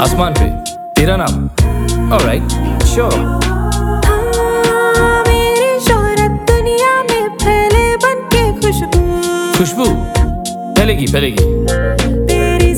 आसमान पे तेरा नाम। ऑलराइट श्योर हाँ, मेरी शोहरत दुनिया में फैले बन के खुशबू। खुशबू? फैलेगी फैलेगी। तेरी